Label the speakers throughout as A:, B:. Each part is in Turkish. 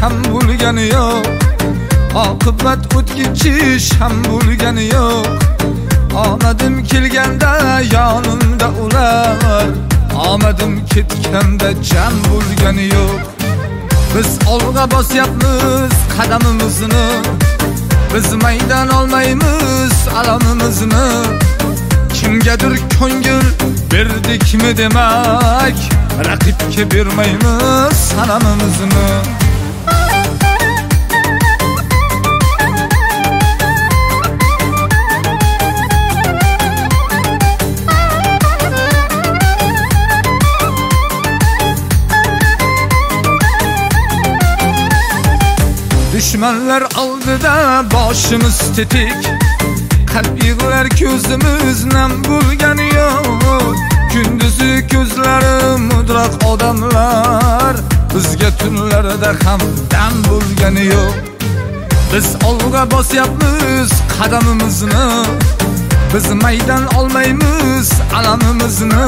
A: ham bo'lgani yo'q oqibat o'tkinchish ham bo'lgani yo'q omadim kelganda yonimda ular. Omadim ketganda jam bo'lgani yo'q biz olg'a bas bosyapmiz qadamimizni biz maydon olmaymiz alamimizni kimgadir ko'ngil berdikmi demak raqibga bermaymiz sanamimizni Düşmanlar oldida boshimiz tetik. Qalb yig'lar ko'zimiz nam bo'lgani yo'q kunduzi ko'zlari mudroq odamlar bizga tunlarda ham dam bo'lgani yo'q biz olg'a bosyapmiz qadamimizni biz maydon olmaymiz alamimizni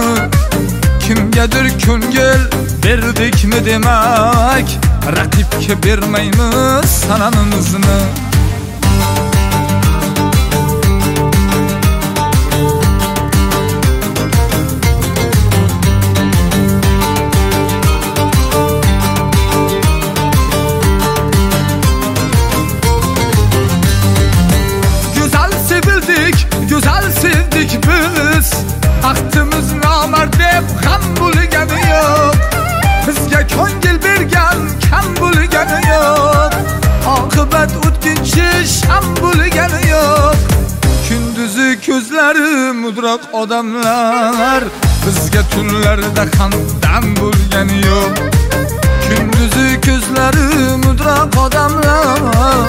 A: kimgadir ko'ngil berdikmi demak raqibga bermaymiz sanamimizni ko'zlari mudroq odamlar bizga tunlarda qanddan bo'lgani yo'q kunduzi ko'zlari mudroq odamlar